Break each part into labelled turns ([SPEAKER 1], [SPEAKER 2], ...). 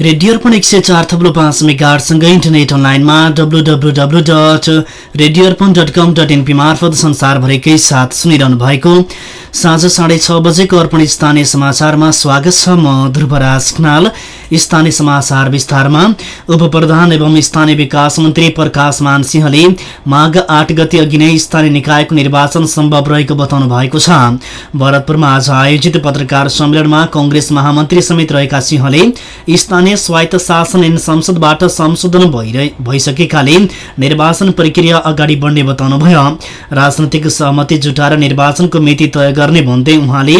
[SPEAKER 1] Radio अर्पण एक सय चार थप्लो पाँच मेगाहरूसँगै इन्टरनेट अनलाइनमा W W W dot dot com dot NP मार्फत संसारभरिकै साथ सुनिरहनु भएको साँझ साढे छ बजेको अर्पण स्थानीय समाचारमा स्वागत छ म ध्रुवराज खनाल स्थानीय समाचार विस्तारमा उप प्रधान एवं स्थानीय विकास मन्त्री प्रकाश मान सिंहले माघ आठ गति अघि नै स्थानीय निकायको निर्वाचन सम्भव रहेको बताउनु भएको छ भरतपुरमा आज आयोजित पत्रकार सम्मेलनमा कंग्रेस महामन्त्री समेत रहेका सिंहले स्थानीय स्वायत्त शासन ऐन संसदबाट संशोधन भइसकेकाले निर्वाचन प्रक्रिया अगाडि बढ्ने बताउनुभयो। राजनैतिक सहमति जुटाएर निर्वाचनको मिति तय गर्ने भन्दै उहाँले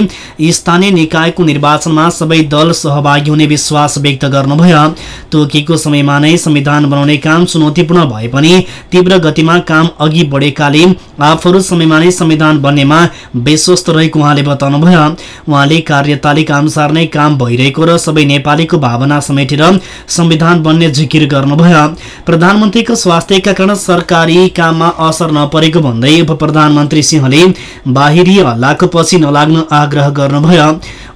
[SPEAKER 1] स्थानीय निकायको निर्वाचनमा सबै दल सहभागी हुने विश्वास व्यक्त गर्नुभयो। तोकिएको समयमा नै संविधान बनाउने काम चुनौतीपूर्ण भए पनि तीव्र गतिमा काम अघि बढेकाले आफूहरू समयमा नै संविधान बन्नेमा विश्वस्त रहेको उहाँले बताउनुभयो। उहाँले कार्यतालिका अनुसार नै काम भइरहेको र सबै नेपालीको भावना समेटेर संविधान बन्ने जिकिर गर्नुभयो। प्रधानमन्त्रीको स्वास्थ्यका कारण सरकारी काममा असर नपरेको भन्दै उप प्रधानमन्त्री सिंहले बाहिरी हल्लाको पछि नलाग्न आग्रह गर्नुभयो।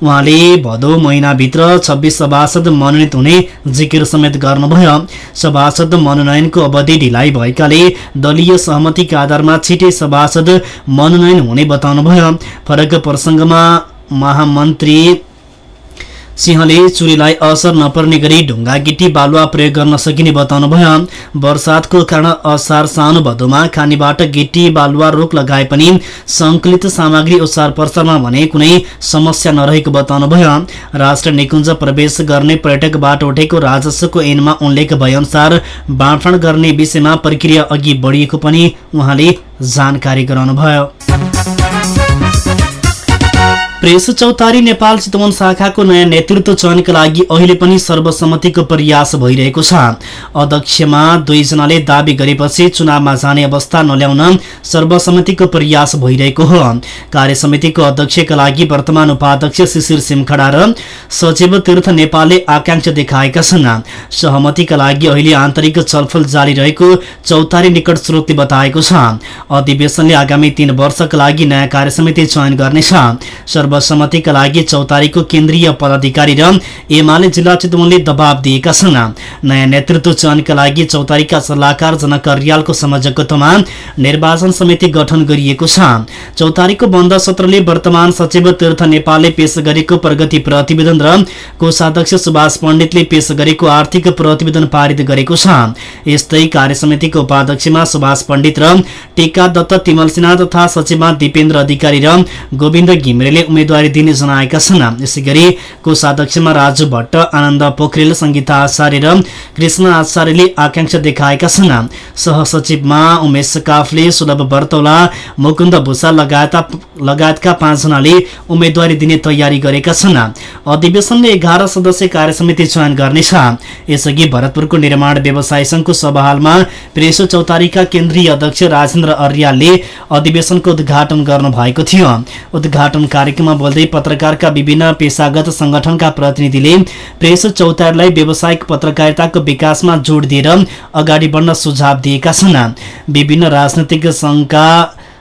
[SPEAKER 1] उहाँले भदौ महिनाभित्र छब्बिस सभासद मनोनित हुने जिकिर समेत गर्नुभयो। सभासद मनोनयनको अवधि ढिलाइ भएकाले दलीय सहमतिका आधारमा छिटै सभासद मनोनयन हुने बताउनुभयो। फरक प्रसङ्गमा महामन्त्री सिंहले चुरीलाई असर नपर्ने गरी ढुङ्गा गिटी बालुवा प्रयोग गर्न सकिने बताउनुभयो वर्षातको कारण असार साउन भदौमा खानीबाट गिटी बालुवा रोक लगाए पनि सङ्कलित सामग्री ओसार प्रसारमा भने कुनै समस्या नरहेको बताउनुभयो राष्ट्र निकुञ्ज प्रवेश गर्ने पर्यटकबाट उठेको राजस्वको ऐनमा उल्लेख भएअनुसार बाँडफाँड गर्ने विषयमा प्रक्रिया अघि बढिएको पनि उहाँले जानकारी गराउनुभयो प्रेस चौतारी नेपाल चितवन शाखाको नयाँ नेतृत्व चयनका लागि अहिले पनि सर्वसम्मतिको प्रयास भइरहेको छ। अध्यक्षमा दुईजनाले दावी गरेपछि चुनावमा जाने अवस्था नल्याउन सर्वसम्मतिको प्रयास भइरहेको हो। कार्यसमितिको अध्यक्षका लागि वर्तमान उपाध्यक्ष शिशिर सिमखडा र सचिव तीर्थ नेपालले आकांक्षा देखाएका छन्। सहमतिका लागि अहिले आन्तरिक छलफल जारी रहेको चौतारी निकट स्रोतले बताएको छ। अधिवेशनले आगामी तीन वर्षका लागि नयाँ कार्यसमिति चयन गर्नेछ। सर्वसम्मतिका लागि चौतारीको केन्द्रीय पदाधिकारी र एमाले जिल्ला चितवनले दबाव दिएका छन्। नयाँ नेतृत्व चयनका लागि चौतारीका सल्लाहकार जनक रियालको संयोजकत्वमा निर्वाचन समिति गठन गरिएको छ। चौतारीको बन्द सत्रले वर्तमान सचिव तीर्थ नेपालले पेश गरेको प्रगति प्रतिवेदन र कोषाध्यक्ष सुभाष पण्डितले पेश गरेको आर्थिक प्रतिवेदन पारित गरेको छ। यस्तै कार्यसमितिको उपाध्यक्षमा सुभाष पण्डित र टेका दत्त तिमल सिन्हा तथा सचिवमा दिपेन्द्र अधिकारी र गोविन्द घिमिरेले उम्मेद्वारी दिने जनाएका छन्। यसै गरी कोषाध्यक्षमा राजु भट्ट आनन्द पोखरेल संगीता आचार्य र कृष्ण आचार्यले आकांक्षा देखाएका छन्। सहसचिवमा उमेश काफले सुलभ बर्तौला मुकुन्द भूषा लगायतका लगायतका पाँचजनाले उम्मेद्वारी दिने तयारी गरेका छन्। अधिवेशनले एघार सदस्य कार्यसमिति चयन गर्नेछ। यसअघि भरतपुरको निर्माण व्यवसाय संघको सभाहालमा प्रेसो चौतारीका केन्द्रीय अध्यक्ष राजेन्द्र अर्यालले अधिवेशनको उद्घाटन गर्नु भएको थियो। उद्घाटन कार्यक्रममा बोल्दै पत्रकारका विभिन्न पेसागत संगठनका प्रतिनिधिले प्रेस चौतारीलाई व्यावसायिक पत्रकारिताको विकासमा जोड दिएर अगाडि बढ्न सुझाव दिएका छन्। विभिन्न राजनैतिक संघका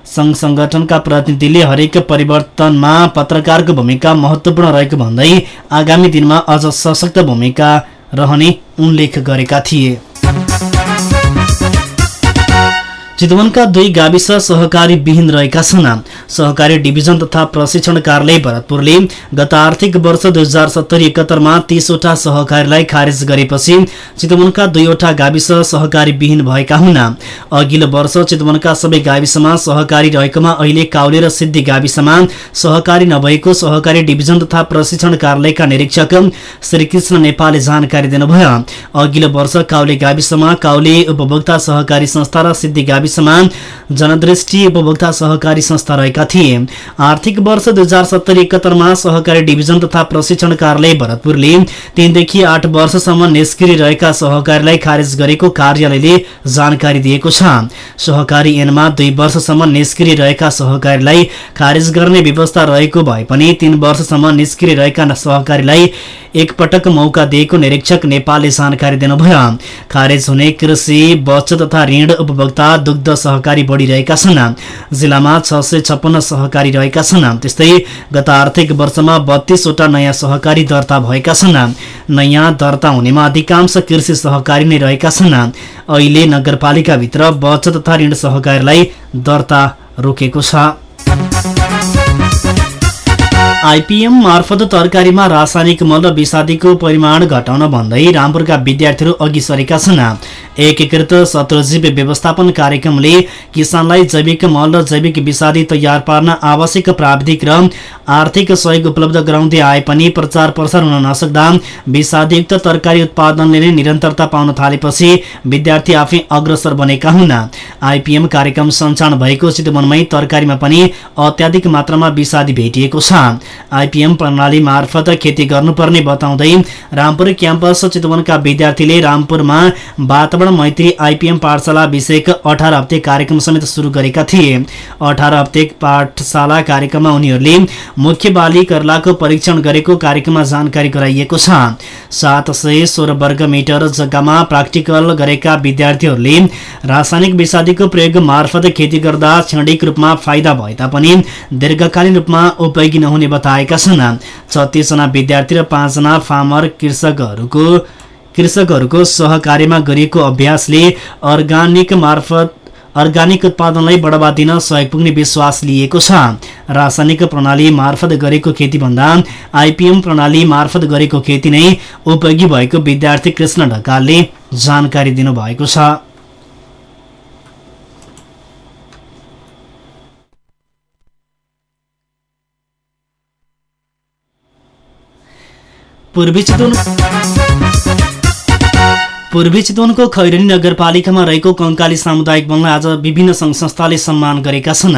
[SPEAKER 1] संघ संगठनका प्रतिनिधिले हरेक परिवर्तनमा पत्रकारको भूमिका महत्वपूर्ण रहेको भन्दै आगामी दिनमा अझ सशक्त भूमिका रहने उल्लेख गरेका थिए। चितवनका दुई गाविस सहकारी विहीन रहेका छन्। सहकारी डिभिजन तथा प्रशिक्षण कार्यालय भरतपुरले गत आर्थिक वर्ष दुई हजार सत्तरी एकहत्तरमा तीसवटा सहकारीलाई खारेज गरेपछि चितवनका दुईवटा गाविस सहकारी विहीन भएका हुन्। अघिल्लो वर्ष चितवनका सबै गाविसमा सहकारी रहेकोमा अहिले काउले र सिद्धि गाविसमा सहकारी नभएको सहकारी डिभिजन तथा प्रशिक्षण कार्यालयका निरीक्षक श्रीकृष्ण नेपालले जानकारी दिनुभयो। अघिल्लो वर्ष काउले गाविसमा काउले उपभोक्ता सहकारी संस्था र सिद्धि गाविसमा जनदृष्टि उपभोक्ता सहकारी संस्था रहेका थिए। आर्थिक वर्ष दुई हजार सत्तरी एकहत्तरमा सहकारी डिभिजन तथा प्रशिक्षण कार्यालय भरतपुरले तीनदेखि आठ वर्षसम्म निष्क्रिय रहेका सहकारीलाई खारेज गरेको कार्यालयले जानकारी दिएको छ। सहकारी ऐनमा दुई वर्षसम्म निष्क्रिय रहेका सहकारीलाई खारेज गर्ने व्यवस्था रहेको भए पनि तीन वर्षसम्म निष्क्रिय रहेका सहकारीलाई एकपटक मौका दिएको निरीक्षक नेपालले जानकारी दिनुभयो। खारेज हुने कृषि बचत तथा ऋण उपभोक्ता दुग्ध सहकारी बढिरहेका छन्। जिल्लामा छ सय छप्पन्न सहकारी रहेका छन्। त्यस्तै गत आर्थिक वर्षमा बत्तीसवटा नयाँ सहकारी दर्ता भएका छन्। नयाँ दर्ता हुनेमा अधिकांश कृषि सहकारी नै रहेका छन्। अहिले नगरपालिकाभित्र बचत तथा ऋण सहकारीलाई दर्ता रोकेको छ। आइपिएम मार्फत तरकारीमा रासायनिक मल र विषादीको परिमाण घटाउन भन्दै रामपुरका विद्यार्थीहरू अघि सरेका छन्। एकीकृत शत्रुजीव व्यवस्थापन कार्यक्रमले किसानलाई जैविक मल र जैविक विषादी तयार पार्न आवश्यक प्राविधिक र आर्थिक सहयोग उपलब्ध गराउँदै आए पनि प्रचार प्रसार हुन नसक्दा विषादीयुक्त तरकारी उत्पादनले नै निरन्तरता पाउन थालेपछि विद्यार्थी आफै अग्रसर बनेका हुन्। आइपिएम कार्यक्रम सञ्चालन भएको चितवनमै तरकारीमा पनि अत्याधिक मात्रामा विषादी भेटिएको छ। आइपिएम प्रणाली मार्फत खेती गर्नुपर्ने बताउँदै रामपुर क्याम्पस चितवनका विद्यार्थीले रामपुरमा वातावरण मैत्री आइपिएम पाठशाला विषयक अठार हप्ते कार्यक्रम समेत सुरु गरेका थिए। अठार हप्ते पाठशाला कार्यक्रममा उनीहरूले मुख्य बाली कर्लाको परीक्षण गरेको कार्यक्रममा जानकारी गराइएको छ। सात सय सोह्र वर्ग मिटर जग्गामा प्र्याक्टिकल गरेका विद्यार्थीहरूले रासायनिक विषादीको प्रयोग मार्फत खेती गर्दा क्षणिक रूपमा फाइदा भए तापनि दीर्घकालीन रूपमा उपयोगी नहुने बताएका छन्। छत्तिसजना विद्यार्थी र पाँचजना फार्मर कृषकहरूको कृषकहरूको सहकार्यमा गरिएको अभ्यासले अर्गानिक मार्फत अर्गानिक उत्पादनलाई बढावा दिन सहयोग पुग्ने विश्वास लिएको छ। रासायनिक प्रणाली मार्फत गरेको खेतीभन्दा आइपिएम प्रणाली मार्फत गरेको खेती नै उपयोगी भएको विद्यार्थी कृष्ण ढकालले जानकारी दिनुभएको छ। पूर्वी चितवन पूर्वी चितवनको खैरनी नगरपालिकामा रहेको कङ्काली सामुदायिक वनलाई आज विभिन्न सङ्घ संस्थाले सम्मान गरेका छन्।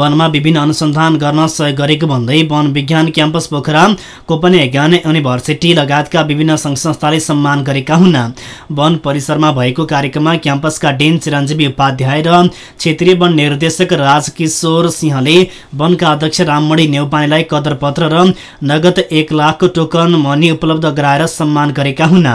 [SPEAKER 1] वनमा विभिन्न अनुसन्धान गर्न सहयोग गरेको भन्दै वन विज्ञान क्याम्पस पोखरा कोपनहेगन युनिभर्सिटी लगायतका विभिन्न सङ्घ संस्थाले सम्मान गरेका हुन्। वन परिसरमा भएको कार्यक्रममा क्याम्पसका डेन चिरञ्जीवी उपाध्याय र क्षेत्रीय वन निर्देशक राजकिशोर सिंहले वनका अध्यक्ष राममणि नेउपानेलाई कदरपत्र र नगद एक लाखको टोकन मनी उपलब्ध गराएर सम्मान गरेका हुन्।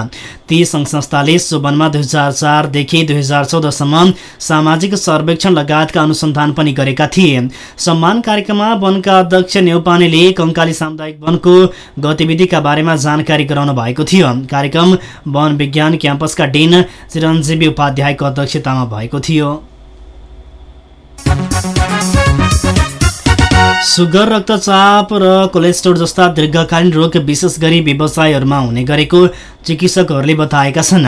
[SPEAKER 1] ती सङ्घ संस्थाले सो वनमा दुई हजार चारदेखि दुई हजार चौधसम्म सामाजिक सर्वेक्षण लगायतका अनुसन्धान पनि गरेका थिए। सम्मान कार्यक्रममा वनका अध्यक्ष नेउपानेले कङ्काली सामुदायिक वनको गतिविधिका बारेमा जानकारी गराउनु भएको थियो। कार्यक्रम वन विज्ञान क्याम्पसका डिन चिरञ्जीवी उपाध्यायको अध्यक्षतामा भएको थियो। सुगर रक्तचाप र कोलेस्ट्रोल जस्ता दीर्घकालीन रोग विशेष गरी व्यवसायहरूमा हुने गरेको चिकित्सकहरूले बताएका छन्।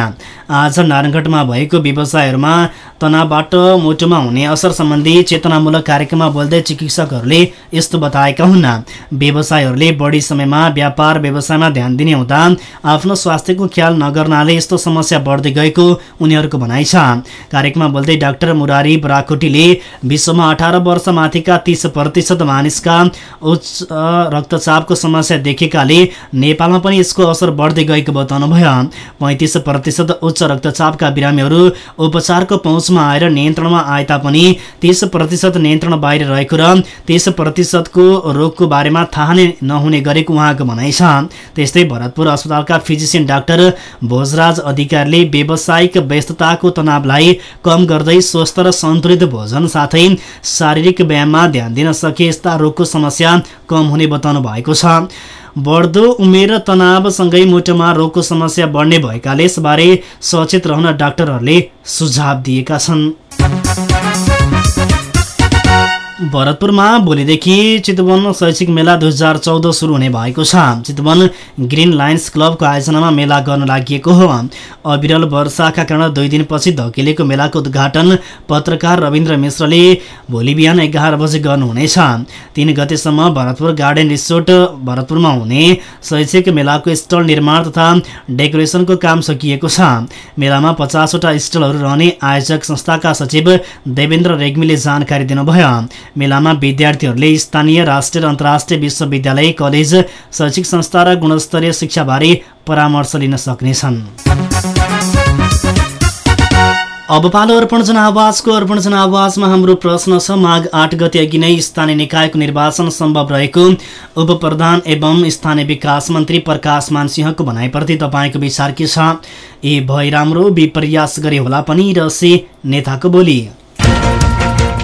[SPEAKER 1] आज नारायणगढमा भएको व्यवसायहरूमा तनावबाट मुटुमा हुने असर सम्बन्धी चेतनामूलक कार्यक्रममा बोल्दै चिकित्सकहरूले यस्तो बताएका हुन्। व्यवसायहरूले बढी समयमा व्यापार व्यवसायमा ध्यान दिने हुँदा आफ्नो स्वास्थ्यको ख्याल नगर्नाले यस्तो समस्या बढ्दै गएको उनीहरूको भनाइ छ। कार्यक्रममा बोल्दै डाक्टर मुरारी बराकोटीले विश्वमा अठार वर्षमाथिका तीस प्रतिशत मानिसका उच्च रक्तचापको समस्या देखेकाले नेपालमा पनि यसको असर बढ्दै गएको बताउनु भयो पैँतिस प्रतिशत उच्च रक्तचापका बिरामीहरू उपचारको पहुँचमा आएर नियन्त्रणमा आए तापनि तिस प्रतिशत नियन्त्रण बाहिर रहेको र तिस प्रतिशतको रोगको बारेमा थाहा नै नहुने गरेको उहाँको भनाइ छ। त्यस्तै भरतपुर अस्पतालका फिजिसियन डाक्टर भोजराज अधिकारीले व्यावसायिक व्यस्तताको तनावलाई कम गर्दै स्वस्थ र सन्तुलित भोजन साथै शारीरिक व्यायाममा ध्यान दिन सके यस्ता रोगको समस्या कम हुने बताउनु भएको छ। बढ्दो उमेर र तनावसँगै मुटुमा रोगको समस्या बढ्ने भएकाले यसबारे सचेत रहन डाक्टरहरूले सुझाव दिएका छन्। भरतपुरमा भोलिदेखि चितवन शैक्षिक मेला दुई हजार चौध सुरु हुने भएको छ। चितवन ग्रिन लाइन्स क्लबको आयोजनामा मेला गर्न लागि हो। अविरल वर्षाका कारण दुई दिनपछि धकिलेको मेलाको उद्घाटन पत्रकार रविन्द्र मिश्रले भोलि बिहान एघार बजे गर्नुहुनेछ। तिन गतेसम्म भरतपुर गार्डन रिसोर्ट भरतपुरमा हुने शैक्षिक मेलाको स्टल निर्माण तथा डेकोरेसनको काम सकिएको छ। मेलामा पचासवटा स्टलहरू रहने आयोजक संस्थाका सचिव देवेन्द्र रेग्मीले जानकारी दिनुभयो। मेलामा विद्यार्थीहरूले स्थानीय राष्ट्रिय र अन्तर्राष्ट्रिय विश्वविद्यालय कलेज शैक्षिक संस्था र गुणस्तरीय शिक्षाबारे परामर्श लिन सक्नेछन्। अब पालो अर्पण जनावासको अर्पण जनावासमा हाम्रो प्रश्न छ माघ आठ गते अघि नै स्थानीय निकायको निर्वाचन सम्भव रहेको। उप प्रधान एवं स्थानीय विकास मन्त्री प्रकाश मानसिंहको भनाइप्रति तपाईँको विचार के छ? ए भए राम्रो विपर्यास गरे होला पनि र से नेताको बोली।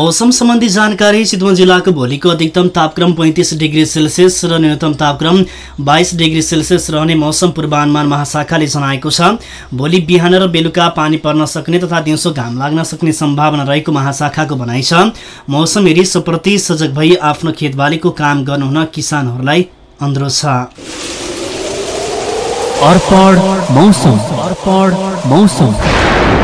[SPEAKER 1] मौसम सम्बन्धी जानकारी चितवन जिल्लाको भोलिको अधिकतम तापक्रम पैँतिस डिग्री सेल्सियस र न्यूनतम तापक्रम बाइस डिग्री सेल्सियस रहने मौसम पूर्वानुमान महाशाखाले जनाएको छ। भोलि बिहान र बेलुका पानी पर्न सक्ने तथा दिउँसो घाम लाग्न सक्ने सम्भावना रहेको महाशाखाको भनाइ छ। मौसम हेरी सुप्रति सजग भई आफ्नो खेतबालीको काम गर्नुहुन किसानहरूलाई अनुरोध छ।
[SPEAKER 2] मौसम।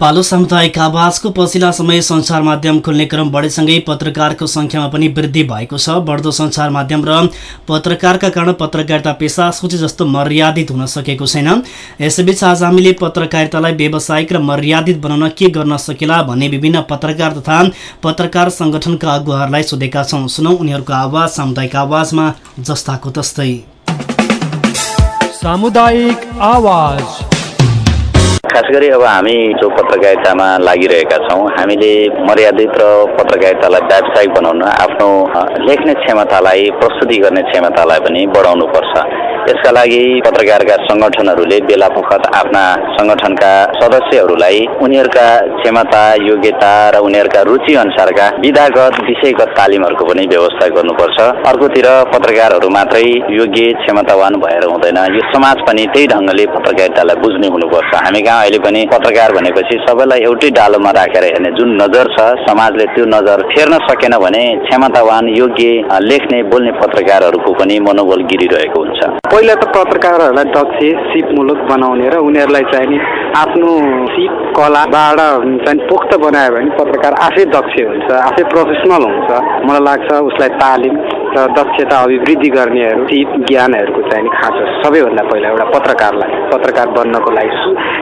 [SPEAKER 1] पालो सामुदायिक आवाजको पछिल्ला समय सञ्चार माध्यम खुल्ने क्रम बढेसँगै पत्रकारको सङ्ख्यामा पनि वृद्धि भएको छ। बढ्दो सञ्चार माध्यम र पत्रकारका कारण पत्रकारिता पेसा सोचे जस्तो मर्यादित हुन सकेको छैन। यसैबीच आज हामीले पत्रकारितालाई व्यावसायिक र मर्यादित बनाउन के गर्न सकेला भन्ने विभिन्न पत्रकार तथा पत्रकार सङ्गठनका अगुवाहरूलाई सोधेका छौँ। सुनौ उनीहरूको आवाज सामुदायिक आवाजमा जस्ताको तस्तै।
[SPEAKER 3] सामुदायिक आवाज।
[SPEAKER 4] खास गरी अब हामी जो पत्रकारितामा लागिरहेका छौँ हामीले मर्यादित र पत्रकारितालाई व्यावसायिक बनाउन आफ्नो लेख्ने क्षमतालाई प्रस्तुति गर्ने क्षमतालाई पनि बढाउनु पर्छ यसका लागि पत्रकारका सङ्गठनहरूले बेला बखत आफ्ना सङ्गठनका सदस्यहरूलाई उनीहरूका क्षमता योग्यता र उनीहरूका रुचि अनुसारका विधागत विषयगत तालिमहरूको पनि व्यवस्था गर्नुपर्छ। अर्कोतिर पत्रकारहरू मात्रै योग्य क्षमतावान भएर हुँदैन। यो समाज पनि त्यही ढङ्गले पत्रकारितालाई बुझ्ने हुनुपर्छ। हामी कहाँ अहिले पनि पत्रकार भनेपछि सबैलाई एउटै डालोमा राखेर हेर्ने जुन नजर छ समाजले त्यो नजर फेर्न सकेन भने क्षमतावान योग्य लेख्ने बोल्ने पत्रकारहरूको पनि मनोबल गिरिरहेको हुन्छ।
[SPEAKER 5] पहिला त पत्रकारहरूलाई दक्ष सिपमूलक बनाउने र उनीहरूलाई नि आफ्नो सिप कलाबाट चाहिँ पोख्त बनायो भने पत्रकार आफै दक्ष हुन्छ आफै प्रोफेसनल हुन्छ। मलाई लाग्छ उसलाई तालिम र दक्षता अभिवृद्धि गर्नेहरू सिप ज्ञानहरूको चाहिँ खाँचो सबैभन्दा पहिला एउटा पत्रकारलाई पत्रकार बन्नको लागि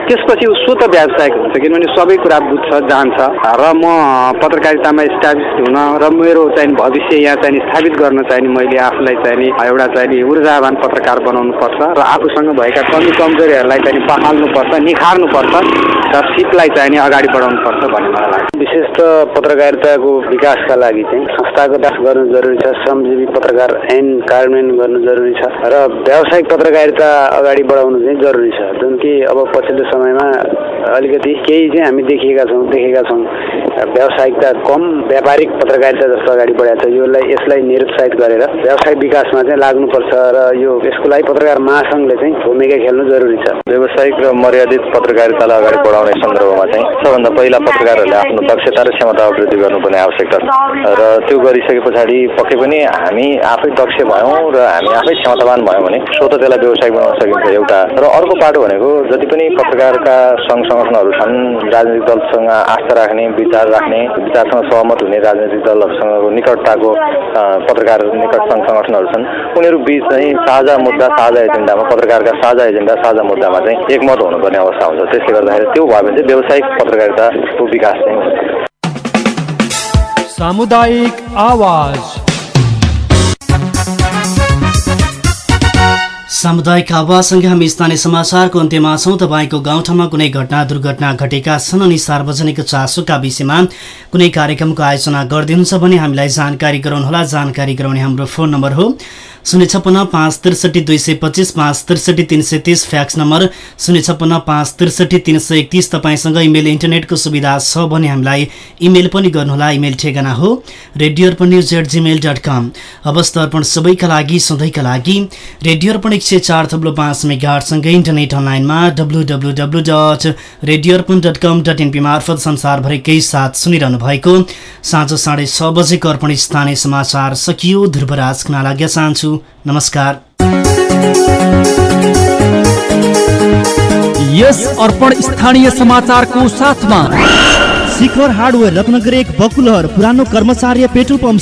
[SPEAKER 5] त्यसपछि ऊ स्वत व्यावसायिक हुन्छ किनभने सबै कुरा बुझ्छ जान्छ। र म पत्रकारितामा इस्टाब्लिस हुन र मेरो चाहिँ भविष्य यहाँ चाहिँ स्थापित गर्न चाहिँ मैले आफूलाई चाहिँ एउटा चाहिँ ऊर्जावान पत्रकार बनाउनु पर्छ र आफूसँग भएका कमी कमजोरीहरूलाई चाहिँ नि बहाल्नुपर्छ निखार्नुपर्छ र सिपलाई चाहिँ अगाडि बढाउनु पर्छ भन्ने मलाई लाग्छ।
[SPEAKER 4] विशेष त पत्रकारिताको विकासका लागि चाहिँ विकास गर्नु जरुरी छ श्रमजीवी पत्रकार ऐन कार्यान्वयन गर्नु जरुरी छ र व्यावसायिक पत्रकारिता अगाडि बढाउनु चाहिँ जरुरी छ। जुन कि अब पछिल्लो समयमा अलिकति केही चाहिँ हामी देखिएका छौँ देखेका छौँ। व्यावसायिकता कम व्यापारिक पत्रकारिता जस्तो अगाडि बढाएको छ। योलाई यसलाई निरुत्साहित गरेर व्यावसायिक विकासमा चाहिँ लाग्नुपर्छ र यो यसको लागि पत्रकार महासङ्घले चाहिँ भूमिका खेल्नु जरुरी छ। व्यावसायिक र मर्यादित पत्रकारितालाई अगाडि बढाउने सन्दर्भमा चाहिँ सबभन्दा पहिला पत्रकारहरूले आफ्नो दक्षता र क्षमता अभिवृद्धि गर्नुपर्ने आवश्यकता छ। र त्यो गरिसके पछाडि पक्कै पनि हामी आफै दक्ष भयौँ र हामी आफै क्षमतावान भयौँ भने स्वत त्यसलाई व्यवसायिक बनाउन सकिन्छ एउटा। र अर्को पाटो भनेको जति पनि पत्रकारका सङ्घ सङ्गठनहरू छन् राजनीतिक दलसँग आस्था राख्ने विचार राख्ने विचारसँग सहमत हुने राजनीतिक दलहरूसँगको निकटताको पत्रकार निकट सङ्घ सङ्गठनहरू छन्। उनीहरू बिच चाहिँ साझा मुद्दा साझा एजेन्डामा पत्रकारका साझा एजेन्डा साझा मुद्दामा चाहिँ एकमत हुनुपर्ने अवस्था हुन्छ। त्यसले गर्दाखेरि त्यो भयो भने चाहिँ व्यावसायिक पत्रकारिताको विकास चाहिँ हुन्छ।
[SPEAKER 3] सामुदायिक आवाज।
[SPEAKER 1] सामुदायिक आवाजसँगै हामी स्थानीय समाचारको अन्त्यमा छौँ। तपाईँको गाउँठाउँमा कुनै घटना दुर्घटना घटेका छन् अनि सार्वजनिक चासोका विषयमा कुनै कार्यक्रमको आयोजना गरिदिनुहुन्छ भने हामीलाई जानकारी गराउनुहोला। जानकारी गराउने हाम्रो फोन नम्बर हो। शून्य छप्पन्न पाँच त्रिसठी दुई सय पच्चिस पाँच त्रिसठी तिन सय तिस फ्याक्स नम्बर शून्य छप्पन्न पाँच त्रिसठी तिन सय एकतिस तपाईँसँग इमेल इन्टरनेटको सुविधा छ भने हामीलाई इमेल पनि गर्नुहोला। इमेल ठेगाना हो। Radio Arpan news at Gmail dot com अवस्था अर्पण सबैका लागि सधैँका लागि। रेडियो अर्पण एक सय चार थप्लो पाँच मेगाहरूसँगै इन्टरनेट अनलाइनमा W W W dot radio Arpan dot com dot NP मार्फत संसारभरिकै साथ सुनिरहनु भएको। साँझ साढे छ बजेको अर्पण स्थानीय समाचार सकियो। ध्रुवराज खना लाग्न नमस्कार।
[SPEAKER 2] यस अर्पण स्थानीय समाचारको साथमा
[SPEAKER 6] शिखर हार्डवेयर रत्नगर एक बकुलहर पुरानो कर्मचार्य पेट्रोल पम्प